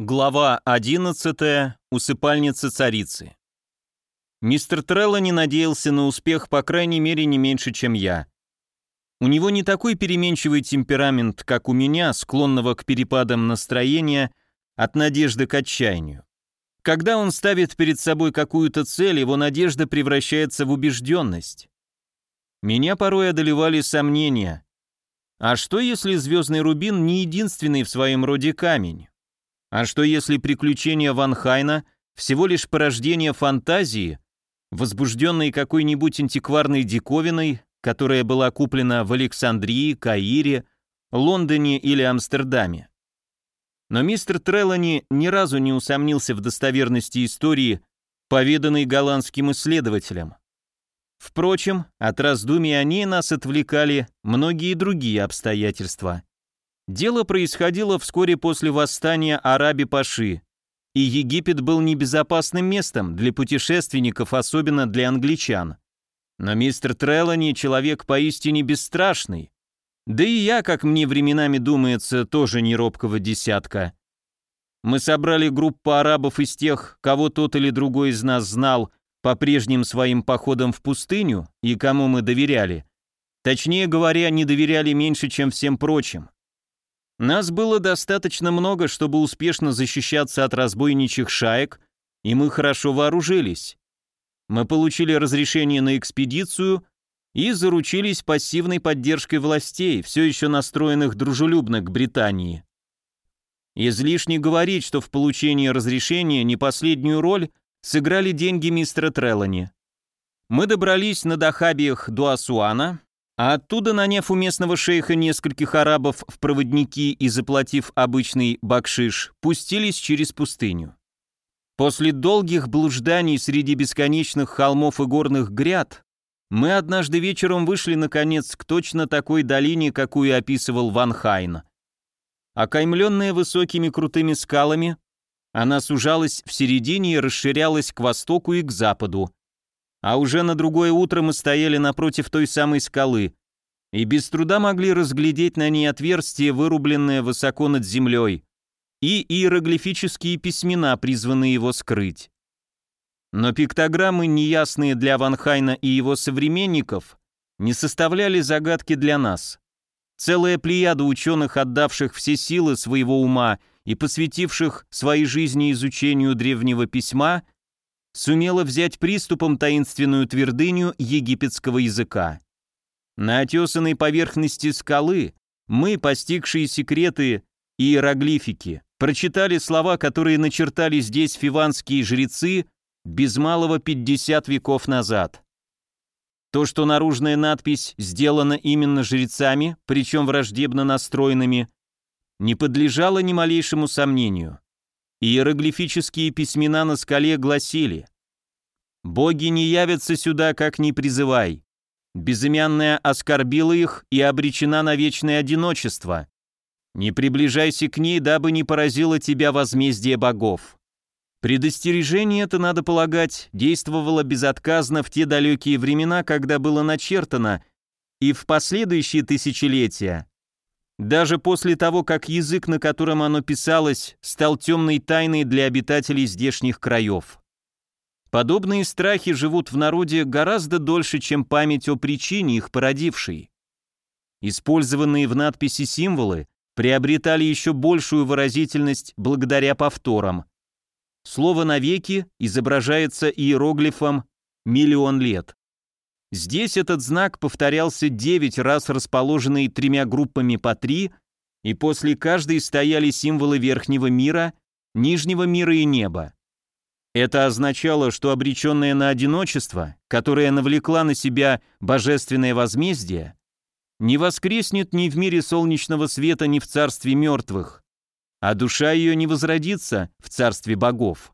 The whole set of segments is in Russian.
Глава 11. Усыпальница царицы. Мистер Трелло не надеялся на успех, по крайней мере, не меньше, чем я. У него не такой переменчивый темперамент, как у меня, склонного к перепадам настроения от надежды к отчаянию. Когда он ставит перед собой какую-то цель, его надежда превращается в убежденность. Меня порой одолевали сомнения. А что, если звездный рубин не единственный в своем роде камень? А что если приключения Ван Хайна всего лишь порождение фантазии, возбужденной какой-нибудь антикварной диковиной, которая была куплена в Александрии, Каире, Лондоне или Амстердаме? Но мистер Трелани ни разу не усомнился в достоверности истории, поведанной голландским исследователям. Впрочем, от раздумий о ней нас отвлекали многие другие обстоятельства – Дело происходило вскоре после восстания Араби-Паши, и Египет был небезопасным местом для путешественников, особенно для англичан. Но мистер Трелани – человек поистине бесстрашный. Да и я, как мне временами думается, тоже не робкого десятка. Мы собрали группу арабов из тех, кого тот или другой из нас знал по прежним своим походам в пустыню и кому мы доверяли. Точнее говоря, не доверяли меньше, чем всем прочим. Нас было достаточно много, чтобы успешно защищаться от разбойничьих шаек, и мы хорошо вооружились. Мы получили разрешение на экспедицию и заручились пассивной поддержкой властей, все еще настроенных дружелюбно к Британии. Излишне говорить, что в получении разрешения не последнюю роль сыграли деньги мистера Трелани. Мы добрались на дохабиях до Асуана, а оттуда, наняв у местного шейха нескольких арабов в проводники и заплатив обычный бакшиш, пустились через пустыню. После долгих блужданий среди бесконечных холмов и горных гряд мы однажды вечером вышли, наконец, к точно такой долине, какую описывал Ван Хайн. Окаймленная высокими крутыми скалами, она сужалась в середине и расширялась к востоку и к западу. А уже на другое утро мы стояли напротив той самой скалы, и без труда могли разглядеть на ней отверстие, вырубленное высоко над землей, и иероглифические письмена, призванные его скрыть. Но пиктограммы, неясные для Ванхайна и его современников, не составляли загадки для нас. Целая плеяда ученых, отдавших все силы своего ума и посвятивших своей жизни изучению древнего письма, сумела взять приступом таинственную твердыню египетского языка. На отесанной поверхности скалы мы, постигшие секреты иероглифики, прочитали слова, которые начертали здесь фиванские жрецы без малого 50 веков назад. То, что наружная надпись сделана именно жрецами, причем враждебно настроенными, не подлежало ни малейшему сомнению. Иероглифические письмена на скале гласили «Боги не явятся сюда, как ни призывай, Безымянная оскорбила их и обречена на вечное одиночество. Не приближайся к ней, дабы не поразило тебя возмездие богов. Предостережение это, надо полагать, действовало безотказно в те далекие времена, когда было начертано, и в последующие тысячелетия. Даже после того, как язык, на котором оно писалось, стал темной тайной для обитателей здешних краев. Подобные страхи живут в народе гораздо дольше, чем память о причине их породившей. Использованные в надписи символы приобретали еще большую выразительность благодаря повторам. Слово «навеки» изображается иероглифом «миллион лет». Здесь этот знак повторялся 9 раз, расположенный тремя группами по три, и после каждой стояли символы верхнего мира, нижнего мира и неба. Это означало, что обреченная на одиночество, которая навлекла на себя божественное возмездие, не воскреснет ни в мире солнечного света, ни в царстве мертвых, а душа ее не возродится в царстве богов.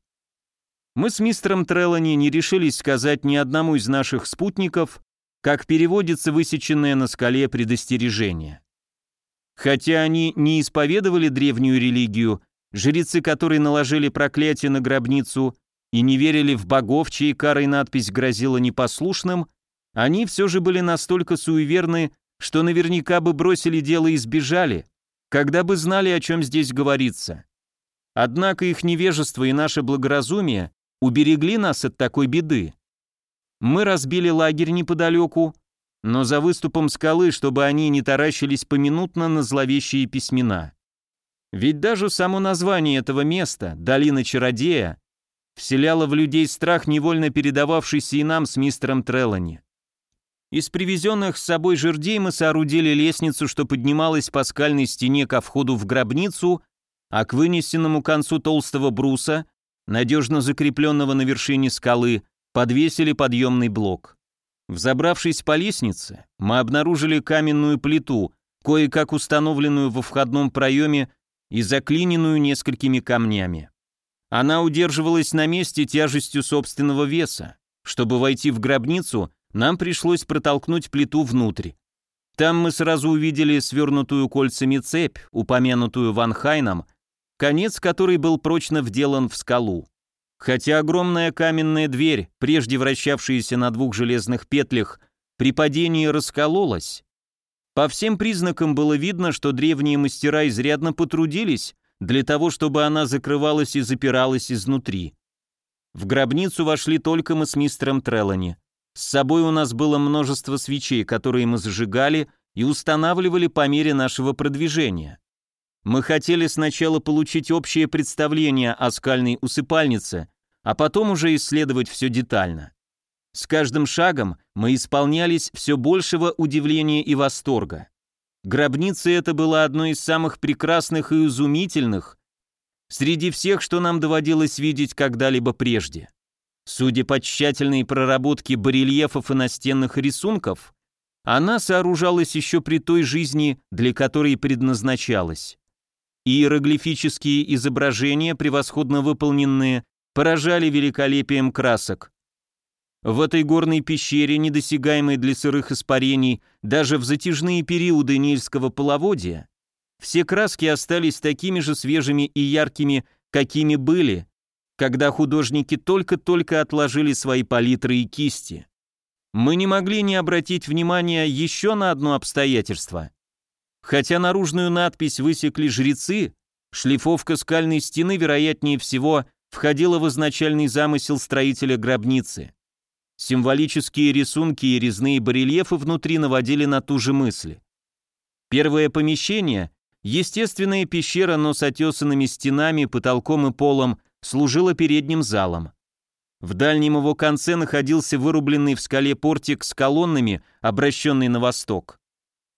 Мы с мистером Трелани не решились сказать ни одному из наших спутников, как переводится высеченное на скале предостережение. Хотя они не исповедовали древнюю религию, жрецы которой наложили проклятие на гробницу, и не верили в богов, чьей карой надпись грозила непослушным, они все же были настолько суеверны, что наверняка бы бросили дело и сбежали, когда бы знали, о чем здесь говорится. Однако их невежество и наше благоразумие уберегли нас от такой беды. Мы разбили лагерь неподалеку, но за выступом скалы, чтобы они не таращились поминутно на зловещие письмена. Ведь даже само название этого места, долина чародея, вселяла в людей страх, невольно передававшийся и нам с мистером Треллани. Из привезенных с собой жердей мы соорудили лестницу, что поднималась по скальной стене ко входу в гробницу, а к вынесенному концу толстого бруса, надежно закрепленного на вершине скалы, подвесили подъемный блок. Взобравшись по лестнице, мы обнаружили каменную плиту, кое-как установленную во входном проеме и заклиненную несколькими камнями. Она удерживалась на месте тяжестью собственного веса. Чтобы войти в гробницу, нам пришлось протолкнуть плиту внутрь. Там мы сразу увидели свернутую кольцами цепь, упомянутую Ван Хайном, конец которой был прочно вделан в скалу. Хотя огромная каменная дверь, прежде вращавшаяся на двух железных петлях, при падении раскололась, по всем признакам было видно, что древние мастера изрядно потрудились, для того, чтобы она закрывалась и запиралась изнутри. В гробницу вошли только мы с мистером Треллани. С собой у нас было множество свечей, которые мы зажигали и устанавливали по мере нашего продвижения. Мы хотели сначала получить общее представление о скальной усыпальнице, а потом уже исследовать все детально. С каждым шагом мы исполнялись все большего удивления и восторга. Гробница эта была одной из самых прекрасных и изумительных среди всех, что нам доводилось видеть когда-либо прежде. Судя по тщательной проработке барельефов и настенных рисунков, она сооружалась еще при той жизни, для которой предназначалась. Иероглифические изображения, превосходно выполненные, поражали великолепием красок. В этой горной пещере, недосягаемой для сырых испарений, даже в затяжные периоды нильского половодья, все краски остались такими же свежими и яркими, какими были, когда художники только-только отложили свои палитры и кисти. Мы не могли не обратить внимания еще на одно обстоятельство. Хотя наружную надпись высекли жрецы, шлифовка скальной стены, вероятнее всего, входила в изначальный замысел строителя гробницы. Символические рисунки и резные барельефы внутри наводили на ту же мысль. Первое помещение, естественная пещера, но с отесанными стенами, потолком и полом, служила передним залом. В дальнем его конце находился вырубленный в скале портик с колоннами, обращенный на восток.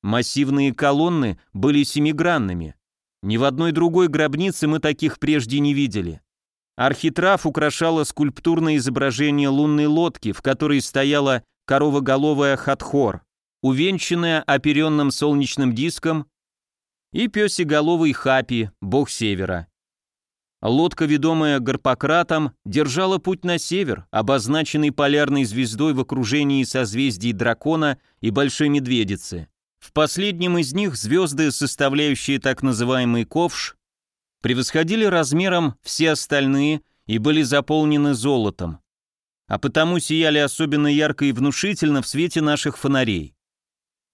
Массивные колонны были семигранными. Ни в одной другой гробнице мы таких прежде не видели. Архитрав украшало скульптурное изображение лунной лодки, в которой стояла коровоголовая хатхор, увенчанная оперенным солнечным диском, и песеголовый Хапи, бог севера. Лодка, ведомая Гарпократом, держала путь на север, обозначенный полярной звездой в окружении созвездий Дракона и Большой Медведицы. В последнем из них звезды, составляющие так называемый ковш, превосходили размером все остальные и были заполнены золотом, а потому сияли особенно ярко и внушительно в свете наших фонарей.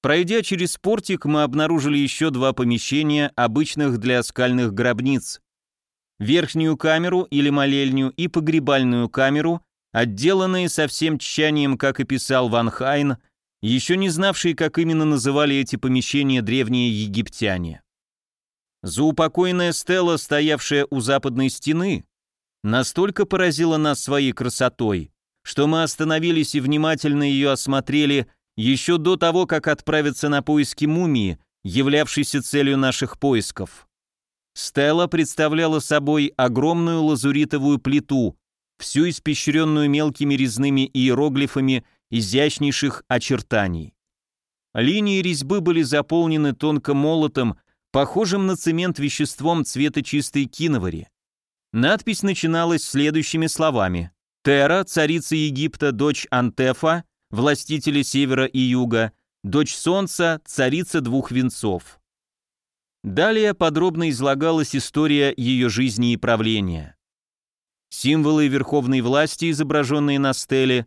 Пройдя через портик, мы обнаружили еще два помещения, обычных для скальных гробниц. Верхнюю камеру или молельню и погребальную камеру, отделанные со всем тщанием, как и писал Ван Хайн, еще не знавшие, как именно называли эти помещения древние египтяне. Заупокойная стела, стоявшая у западной стены, настолько поразила нас своей красотой, что мы остановились и внимательно ее осмотрели еще до того, как отправиться на поиски мумии, являвшейся целью наших поисков. Стела представляла собой огромную лазуритовую плиту, всю испещренную мелкими резными иероглифами изящнейших очертаний. Линии резьбы были заполнены тонко молотом похожим на цемент веществом цвета чистой киновари. Надпись начиналась следующими словами. «Тера, царица Египта, дочь Антефа, властители севера и юга, дочь солнца, царица двух венцов». Далее подробно излагалась история ее жизни и правления. Символы верховной власти, изображенные на стеле,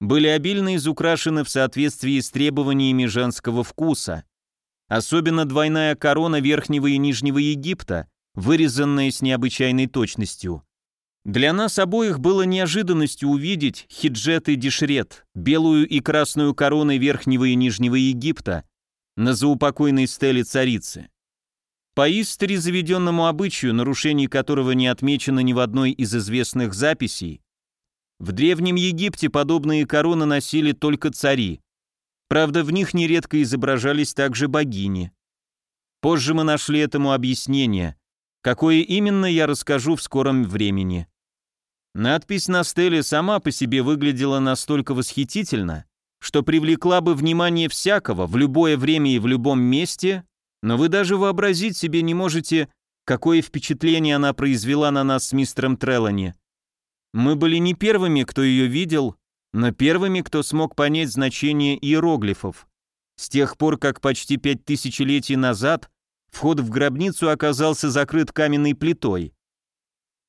были обильно изукрашены в соответствии с требованиями женского вкуса, Особенно двойная корона Верхнего и Нижнего Египта, вырезанная с необычайной точностью. Для нас обоих было неожиданностью увидеть хиджет и дешрет, белую и красную короны Верхнего и Нижнего Египта на заупокойной стеле царицы. По истории заведенному обычаю, нарушений которого не отмечено ни в одной из известных записей, в Древнем Египте подобные короны носили только цари. Правда, в них нередко изображались также богини. Позже мы нашли этому объяснение. Какое именно, я расскажу в скором времени. Надпись на стеле сама по себе выглядела настолько восхитительно, что привлекла бы внимание всякого в любое время и в любом месте, но вы даже вообразить себе не можете, какое впечатление она произвела на нас с мистером Треллани. Мы были не первыми, кто ее видел, но первыми, кто смог понять значение иероглифов. С тех пор, как почти пять тысячелетий назад вход в гробницу оказался закрыт каменной плитой.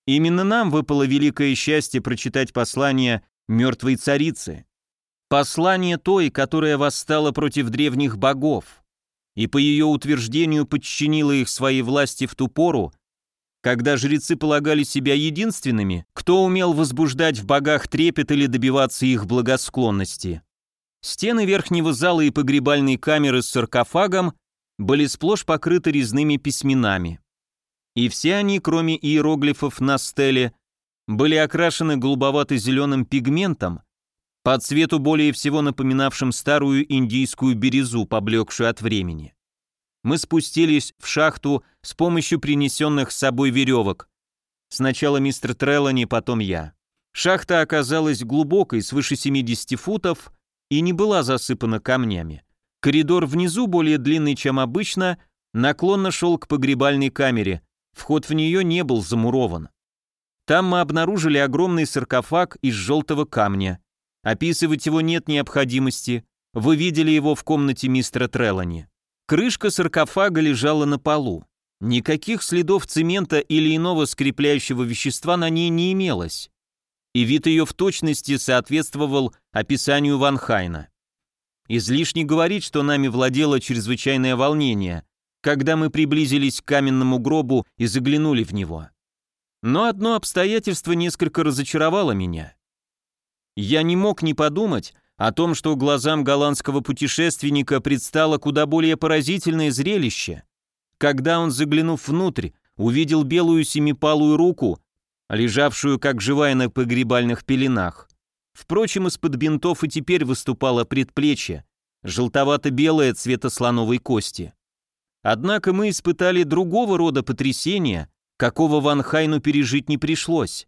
Именно нам выпало великое счастье прочитать послание мертвой царицы. Послание той, которая восстала против древних богов, и по ее утверждению подчинила их своей власти в ту пору, когда жрецы полагали себя единственными, кто умел возбуждать в богах трепет или добиваться их благосклонности. Стены верхнего зала и погребальной камеры с саркофагом были сплошь покрыты резными письменами. И все они, кроме иероглифов на стеле, были окрашены голубовато-зеленым пигментом, по цвету более всего напоминавшим старую индийскую березу, поблекшую от времени мы спустились в шахту с помощью принесенных с собой веревок. Сначала мистер Треллани, потом я. Шахта оказалась глубокой, свыше 70 футов, и не была засыпана камнями. Коридор внизу, более длинный, чем обычно, наклонно шел к погребальной камере, вход в нее не был замурован. Там мы обнаружили огромный саркофаг из желтого камня. Описывать его нет необходимости, вы видели его в комнате мистера Треллани. Крышка саркофага лежала на полу. Никаких следов цемента или иного скрепляющего вещества на ней не имелось. И вид ее в точности соответствовал описанию Ван Хайна. Излишне говорить, что нами владело чрезвычайное волнение, когда мы приблизились к каменному гробу и заглянули в него. Но одно обстоятельство несколько разочаровало меня. Я не мог не подумать, о том, что глазам голландского путешественника предстало куда более поразительное зрелище, когда он, заглянув внутрь, увидел белую семипалую руку, лежавшую как живая на погребальных пеленах. Впрочем, из-под бинтов и теперь выступало предплечье, желтовато-белое цвета слоновой кости. Однако мы испытали другого рода потрясения, какого Ван Хайну пережить не пришлось.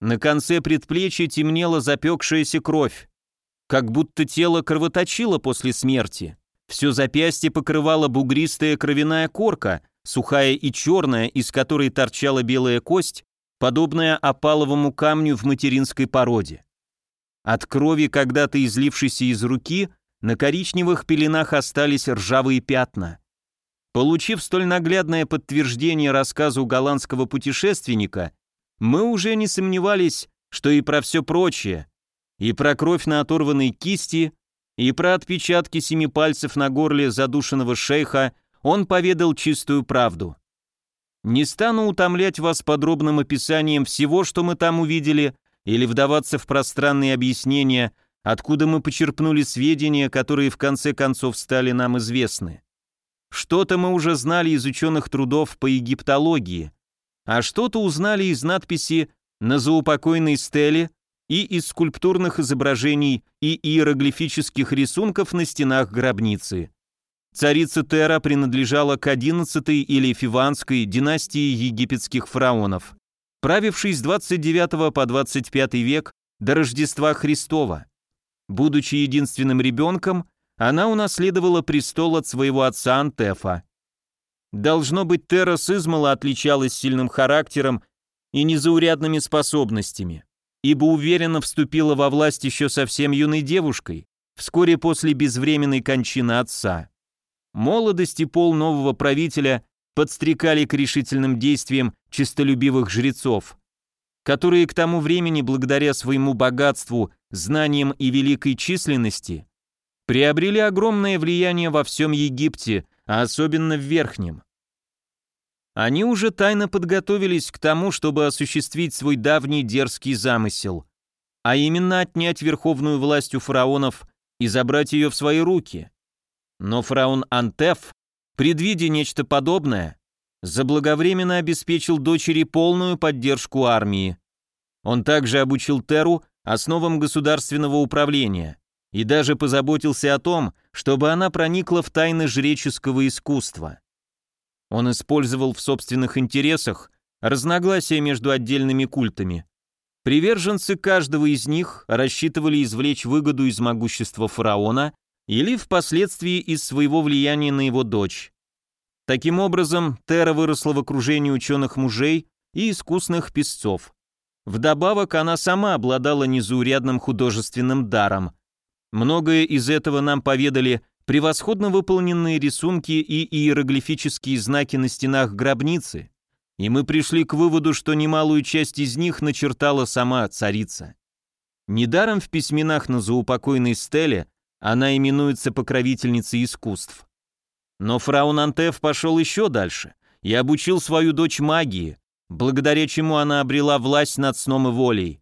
На конце предплечья темнела запекшаяся кровь, как будто тело кровоточило после смерти. Все запястье покрывала бугристая кровяная корка, сухая и черная, из которой торчала белая кость, подобная опаловому камню в материнской породе. От крови, когда-то излившейся из руки, на коричневых пеленах остались ржавые пятна. Получив столь наглядное подтверждение рассказу голландского путешественника, мы уже не сомневались, что и про все прочее, и про кровь на оторванной кисти, и про отпечатки семи пальцев на горле задушенного шейха он поведал чистую правду. Не стану утомлять вас подробным описанием всего, что мы там увидели, или вдаваться в пространные объяснения, откуда мы почерпнули сведения, которые в конце концов стали нам известны. Что-то мы уже знали из ученых трудов по египтологии, а что-то узнали из надписи на заупокойной стеле и из скульптурных изображений и иероглифических рисунков на стенах гробницы. Царица Тера принадлежала к XI или Фиванской династии египетских фараонов, правившей с 29 по 25 век до Рождества Христова. Будучи единственным ребенком, она унаследовала престол от своего отца Антефа. Должно быть, Тера Сызмала отличалась сильным характером и незаурядными способностями ибо уверенно вступила во власть еще совсем юной девушкой, вскоре после безвременной кончины отца. Молодость и пол нового правителя подстрекали к решительным действиям честолюбивых жрецов, которые к тому времени, благодаря своему богатству, знаниям и великой численности, приобрели огромное влияние во всем Египте, а особенно в Верхнем. Они уже тайно подготовились к тому, чтобы осуществить свой давний дерзкий замысел, а именно отнять верховную власть у фараонов и забрать ее в свои руки. Но фараон Антеф, предвидя нечто подобное, заблаговременно обеспечил дочери полную поддержку армии. Он также обучил Теру основам государственного управления и даже позаботился о том, чтобы она проникла в тайны жреческого искусства. Он использовал в собственных интересах разногласия между отдельными культами. Приверженцы каждого из них рассчитывали извлечь выгоду из могущества фараона или впоследствии из своего влияния на его дочь. Таким образом, Тера выросла в окружении ученых-мужей и искусных песцов. Вдобавок, она сама обладала незаурядным художественным даром. Многое из этого нам поведали превосходно выполненные рисунки и иероглифические знаки на стенах гробницы, и мы пришли к выводу, что немалую часть из них начертала сама царица. Недаром в письменах на заупокойной стеле она именуется покровительницей искусств. Но фрау Антеф пошел еще дальше и обучил свою дочь магии, благодаря чему она обрела власть над сном и волей.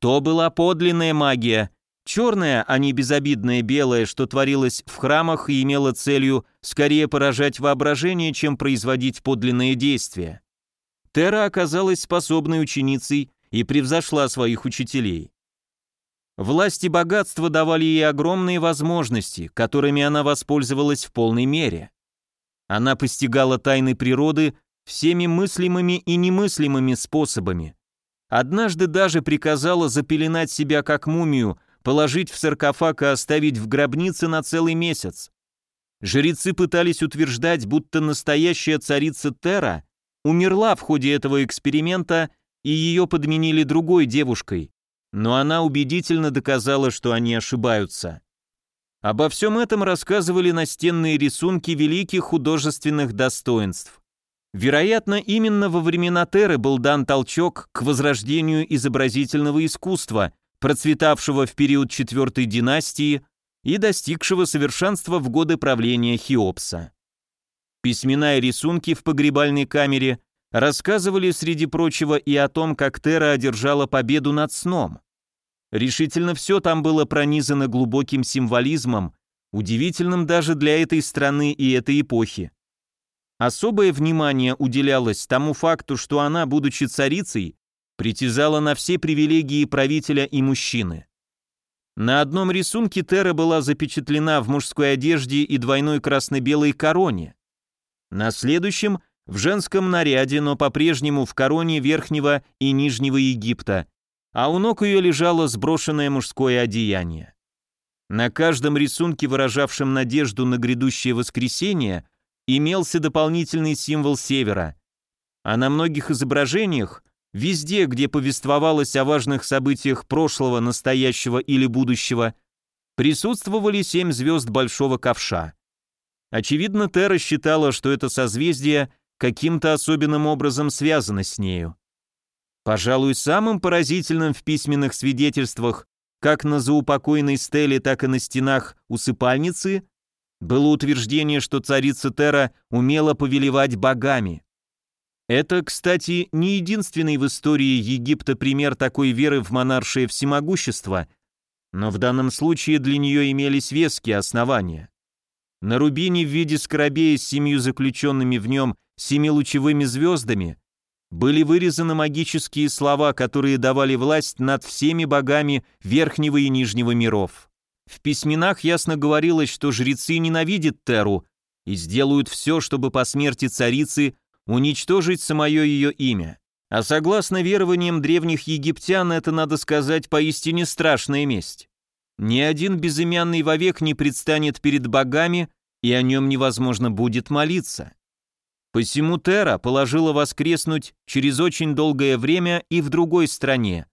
То была подлинная магия, Черное, а не безобидное белое, что творилось в храмах и имело целью скорее поражать воображение, чем производить подлинные действия. Тера оказалась способной ученицей и превзошла своих учителей. Власть и богатство давали ей огромные возможности, которыми она воспользовалась в полной мере. Она постигала тайны природы всеми мыслимыми и немыслимыми способами. Однажды даже приказала запеленать себя как мумию – положить в саркофаг и оставить в гробнице на целый месяц. Жрецы пытались утверждать, будто настоящая царица Тера умерла в ходе этого эксперимента и ее подменили другой девушкой, но она убедительно доказала, что они ошибаются. Обо всем этом рассказывали настенные рисунки великих художественных достоинств. Вероятно, именно во времена Теры был дан толчок к возрождению изобразительного искусства – процветавшего в период Четвертой династии и достигшего совершенства в годы правления Хеопса. Письмена и рисунки в погребальной камере рассказывали, среди прочего, и о том, как Тера одержала победу над сном. Решительно все там было пронизано глубоким символизмом, удивительным даже для этой страны и этой эпохи. Особое внимание уделялось тому факту, что она, будучи царицей, притязала на все привилегии правителя и мужчины. На одном рисунке Тера была запечатлена в мужской одежде и двойной красно-белой короне. На следующем – в женском наряде, но по-прежнему в короне Верхнего и Нижнего Египта, а у ног ее лежало сброшенное мужское одеяние. На каждом рисунке, выражавшем надежду на грядущее воскресенье, имелся дополнительный символ севера, а на многих изображениях Везде, где повествовалось о важных событиях прошлого, настоящего или будущего, присутствовали семь звезд Большого Ковша. Очевидно, Тера считала, что это созвездие каким-то особенным образом связано с нею. Пожалуй, самым поразительным в письменных свидетельствах, как на заупокойной стеле, так и на стенах усыпальницы, было утверждение, что царица Тера умела повелевать богами – это, кстати, не единственный в истории Египта пример такой веры в монаршее всемогущество, но в данном случае для нее имелись веские основания. На рубине в виде скоробея с семью заключенными в нем семилучевыми звездами были вырезаны магические слова, которые давали власть над всеми богами верхнего и нижнего миров. В письменах ясно говорилось, что жрецы ненавидят Теру и сделают все, чтобы по смерти царицы – уничтожить самое ее имя. А согласно верованиям древних египтян, это, надо сказать, поистине страшная месть. Ни один безымянный вовек не предстанет перед богами, и о нем невозможно будет молиться. Посему Тера положила воскреснуть через очень долгое время и в другой стране.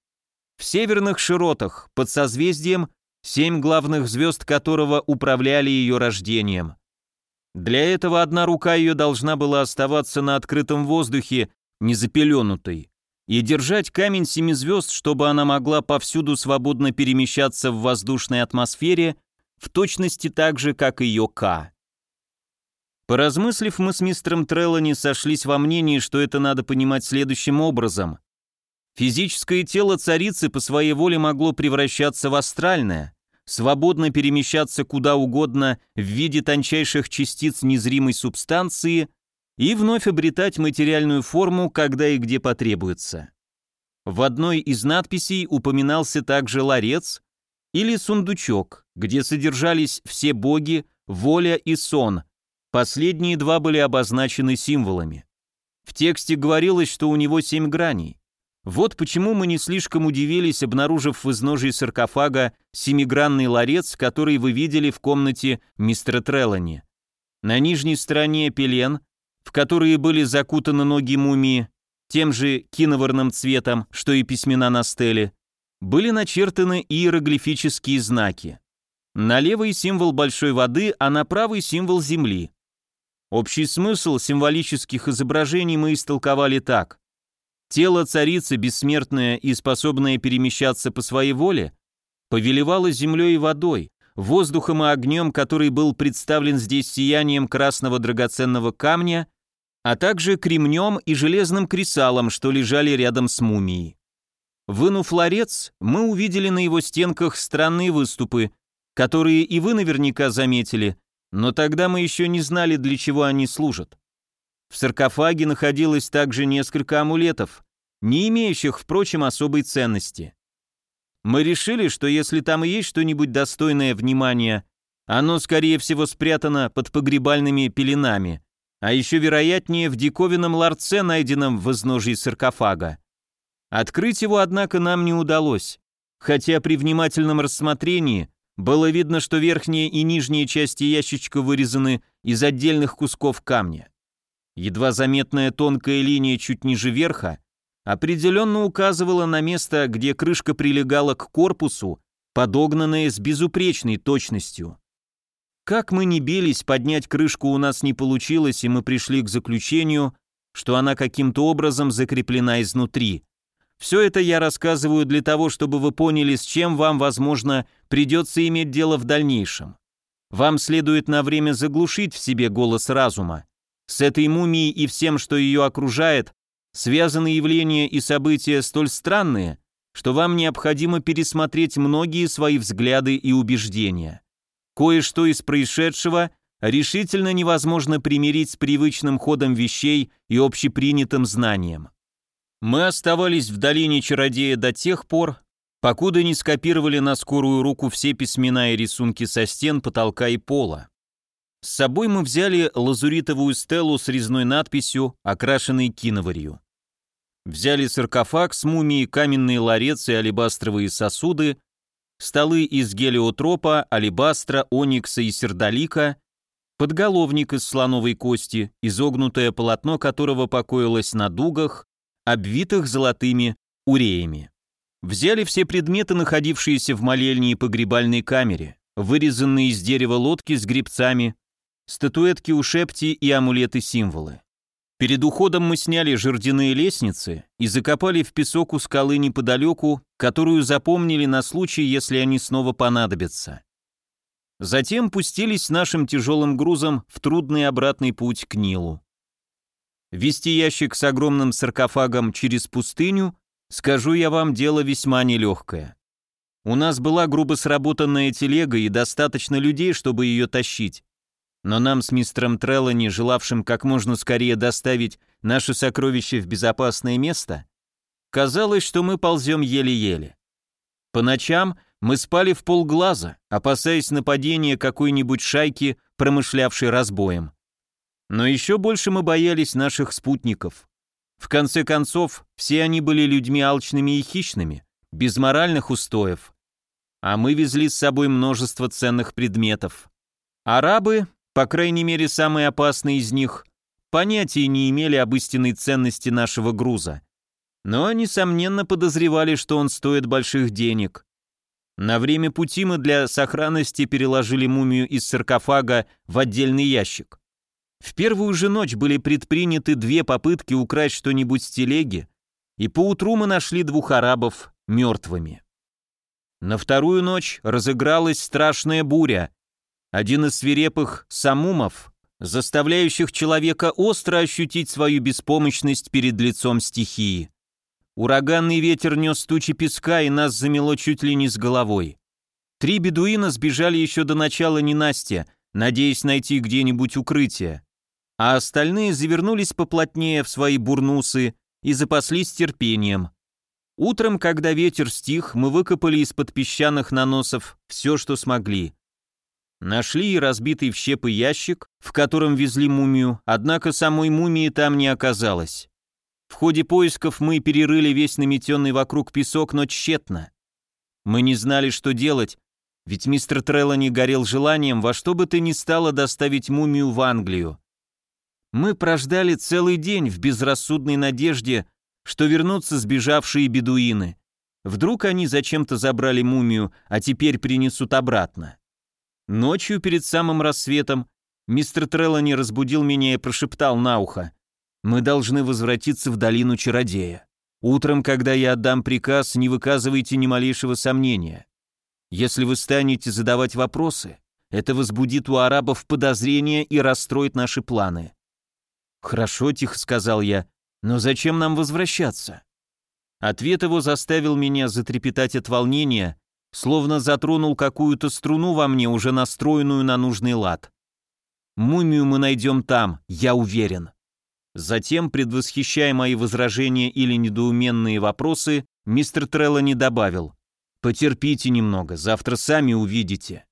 В северных широтах, под созвездием, семь главных звезд которого управляли ее рождением. Для этого одна рука ее должна была оставаться на открытом воздухе, не запеленутой, и держать камень семи звезд, чтобы она могла повсюду свободно перемещаться в воздушной атмосфере, в точности так же, как ее К. Поразмыслив, мы с мистером Треллани сошлись во мнении, что это надо понимать следующим образом. Физическое тело царицы по своей воле могло превращаться в астральное, свободно перемещаться куда угодно в виде тончайших частиц незримой субстанции и вновь обретать материальную форму, когда и где потребуется. В одной из надписей упоминался также ларец или сундучок, где содержались все боги, воля и сон. Последние два были обозначены символами. В тексте говорилось, что у него семь граней. Вот почему мы не слишком удивились, обнаружив в изножии саркофага семигранный ларец, который вы видели в комнате мистера Треллани. На нижней стороне пелен, в которые были закутаны ноги мумии, тем же киноварным цветом, что и письмена на стеле, были начертаны иероглифические знаки. На левый символ большой воды, а на правый символ земли. Общий смысл символических изображений мы истолковали так – Тело царицы, бессмертное и способное перемещаться по своей воле, повелевало землей и водой, воздухом и огнем, который был представлен здесь сиянием красного драгоценного камня, а также кремнем и железным кресалом, что лежали рядом с мумией. Вынув ларец, мы увидели на его стенках странные выступы, которые и вы наверняка заметили, но тогда мы еще не знали, для чего они служат. В саркофаге находилось также несколько амулетов, не имеющих, впрочем, особой ценности. Мы решили, что если там и есть что-нибудь достойное внимания, оно, скорее всего, спрятано под погребальными пеленами, а еще вероятнее в диковинном ларце, найденном в изножии саркофага. Открыть его, однако, нам не удалось, хотя при внимательном рассмотрении было видно, что верхняя и нижняя части ящичка вырезаны из отдельных кусков камня. Едва заметная тонкая линия чуть ниже верха определенно указывала на место, где крышка прилегала к корпусу, подогнанная с безупречной точностью. Как мы не бились, поднять крышку у нас не получилось, и мы пришли к заключению, что она каким-то образом закреплена изнутри. Все это я рассказываю для того, чтобы вы поняли, с чем вам, возможно, придется иметь дело в дальнейшем. Вам следует на время заглушить в себе голос разума, с этой мумией и всем, что ее окружает, связаны явления и события столь странные, что вам необходимо пересмотреть многие свои взгляды и убеждения. Кое-что из происшедшего решительно невозможно примирить с привычным ходом вещей и общепринятым знанием. Мы оставались в долине чародея до тех пор, покуда не скопировали на скорую руку все письмена и рисунки со стен, потолка и пола. С собой мы взяли лазуритовую стелу с резной надписью, окрашенной киноварью. Взяли саркофаг с мумией, каменные ларец и алебастровые сосуды, столы из гелиотропа, алебастра, оникса и сердолика, подголовник из слоновой кости, изогнутое полотно которого покоилось на дугах, обвитых золотыми уреями. Взяли все предметы, находившиеся в молельне и погребальной камере, вырезанные из дерева лодки с грибцами, статуэтки у шепти и амулеты-символы. Перед уходом мы сняли жердяные лестницы и закопали в песок у скалы неподалеку, которую запомнили на случай, если они снова понадобятся. Затем пустились с нашим тяжелым грузом в трудный обратный путь к Нилу. Вести ящик с огромным саркофагом через пустыню, скажу я вам, дело весьма нелегкое. У нас была грубо сработанная телега и достаточно людей, чтобы ее тащить, но нам с мистером Треллани, желавшим как можно скорее доставить наше сокровище в безопасное место, казалось, что мы ползем еле-еле. По ночам мы спали в полглаза, опасаясь нападения какой-нибудь шайки, промышлявшей разбоем. Но еще больше мы боялись наших спутников. В конце концов, все они были людьми алчными и хищными, без моральных устоев. А мы везли с собой множество ценных предметов. Арабы по крайней мере самые опасные из них, понятия не имели об истинной ценности нашего груза. Но, они сомненно подозревали, что он стоит больших денег. На время пути мы для сохранности переложили мумию из саркофага в отдельный ящик. В первую же ночь были предприняты две попытки украсть что-нибудь с телеги, и поутру мы нашли двух арабов мертвыми. На вторую ночь разыгралась страшная буря, один из свирепых самумов, заставляющих человека остро ощутить свою беспомощность перед лицом стихии. Ураганный ветер нес тучи песка, и нас замело чуть ли не с головой. Три бедуина сбежали еще до начала ненастья, надеясь найти где-нибудь укрытие, а остальные завернулись поплотнее в свои бурнусы и запаслись терпением. Утром, когда ветер стих, мы выкопали из-под песчаных наносов все, что смогли. Нашли и разбитый в щепы ящик, в котором везли мумию, однако самой мумии там не оказалось. В ходе поисков мы перерыли весь наметенный вокруг песок, но тщетно. Мы не знали, что делать, ведь мистер Треллани горел желанием во что бы то ни стало доставить мумию в Англию. Мы прождали целый день в безрассудной надежде, что вернутся сбежавшие бедуины. Вдруг они зачем-то забрали мумию, а теперь принесут обратно. Ночью перед самым рассветом мистер Треллани разбудил меня и прошептал на ухо. «Мы должны возвратиться в долину чародея. Утром, когда я отдам приказ, не выказывайте ни малейшего сомнения. Если вы станете задавать вопросы, это возбудит у арабов подозрения и расстроит наши планы». «Хорошо», — тихо сказал я, — «но зачем нам возвращаться?» Ответ его заставил меня затрепетать от волнения, словно затронул какую-то струну во мне, уже настроенную на нужный лад. «Мумию мы найдем там, я уверен». Затем, предвосхищая мои возражения или недоуменные вопросы, мистер Трелло не добавил. «Потерпите немного, завтра сами увидите».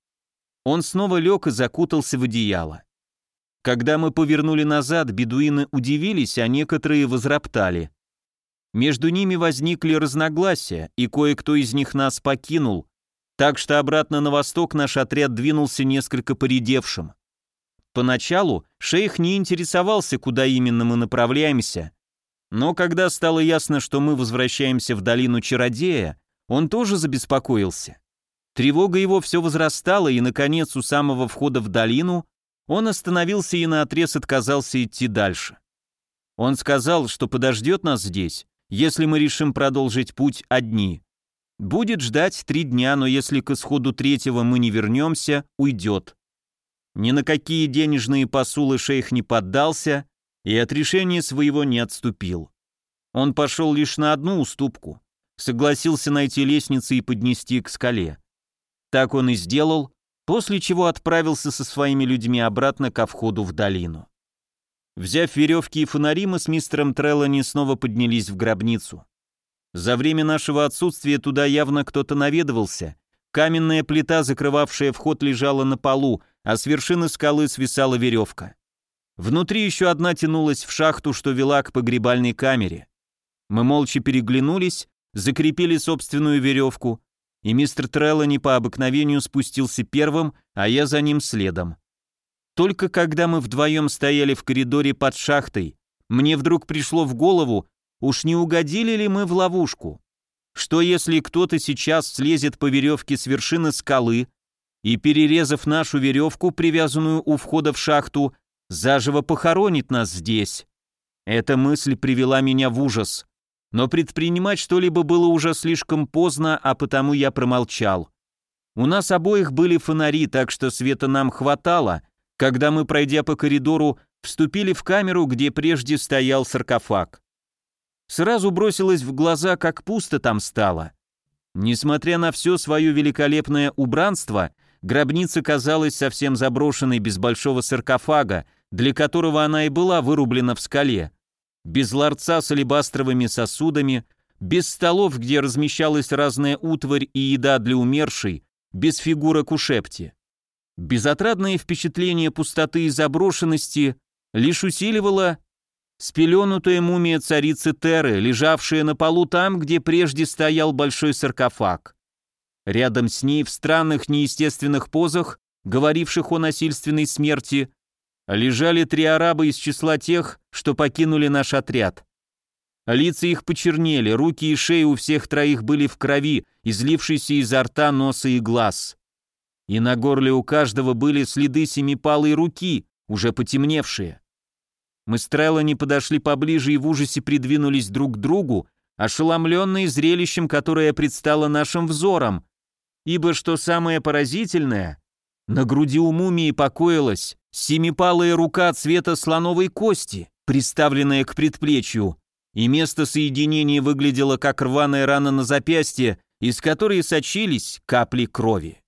Он снова лег и закутался в одеяло. Когда мы повернули назад, бедуины удивились, а некоторые возроптали. Между ними возникли разногласия, и кое-кто из них нас покинул, так что обратно на восток наш отряд двинулся несколько поредевшим. Поначалу шейх не интересовался, куда именно мы направляемся, но когда стало ясно, что мы возвращаемся в долину Чародея, он тоже забеспокоился. Тревога его все возрастала, и, наконец, у самого входа в долину он остановился и наотрез отказался идти дальше. Он сказал, что подождет нас здесь, если мы решим продолжить путь одни. Будет ждать три дня, но если к исходу третьего мы не вернемся, уйдет. Ни на какие денежные посулы шейх не поддался и от решения своего не отступил. Он пошел лишь на одну уступку. Согласился найти лестницы и поднести к скале. Так он и сделал, после чего отправился со своими людьми обратно ко входу в долину. Взяв веревки и фонари, мы с мистером Треллани снова поднялись в гробницу. За время нашего отсутствия туда явно кто-то наведывался. Каменная плита, закрывавшая вход, лежала на полу, а с вершины скалы свисала веревка. Внутри еще одна тянулась в шахту, что вела к погребальной камере. Мы молча переглянулись, закрепили собственную веревку, и мистер Треллани по обыкновению спустился первым, а я за ним следом. Только когда мы вдвоем стояли в коридоре под шахтой, мне вдруг пришло в голову, Уж не угодили ли мы в ловушку? Что если кто-то сейчас слезет по веревке с вершины скалы и, перерезав нашу веревку, привязанную у входа в шахту, заживо похоронит нас здесь? Эта мысль привела меня в ужас. Но предпринимать что-либо было уже слишком поздно, а потому я промолчал. У нас обоих были фонари, так что света нам хватало, когда мы, пройдя по коридору, вступили в камеру, где прежде стоял саркофаг. Сразу бросилось в глаза, как пусто там стало. Несмотря на все свое великолепное убранство, гробница казалась совсем заброшенной без большого саркофага, для которого она и была вырублена в скале. Без ларца с алебастровыми сосудами, без столов, где размещалась разная утварь и еда для умершей, без фигурок у шепти. Безотрадное впечатление пустоты и заброшенности лишь усиливало спеленутая мумия царицы Теры, лежавшая на полу там, где прежде стоял большой саркофаг. Рядом с ней в странных неестественных позах, говоривших о насильственной смерти, лежали три араба из числа тех, что покинули наш отряд. Лица их почернели, руки и шеи у всех троих были в крови, излившейся изо рта, носа и глаз. И на горле у каждого были следы семипалой руки, уже потемневшие. Мы с не подошли поближе и в ужасе придвинулись друг к другу, ошеломленные зрелищем, которое предстало нашим взором. Ибо, что самое поразительное, на груди у мумии покоилась семипалая рука цвета слоновой кости, приставленная к предплечью, и место соединения выглядело как рваная рана на запястье, из которой сочились капли крови.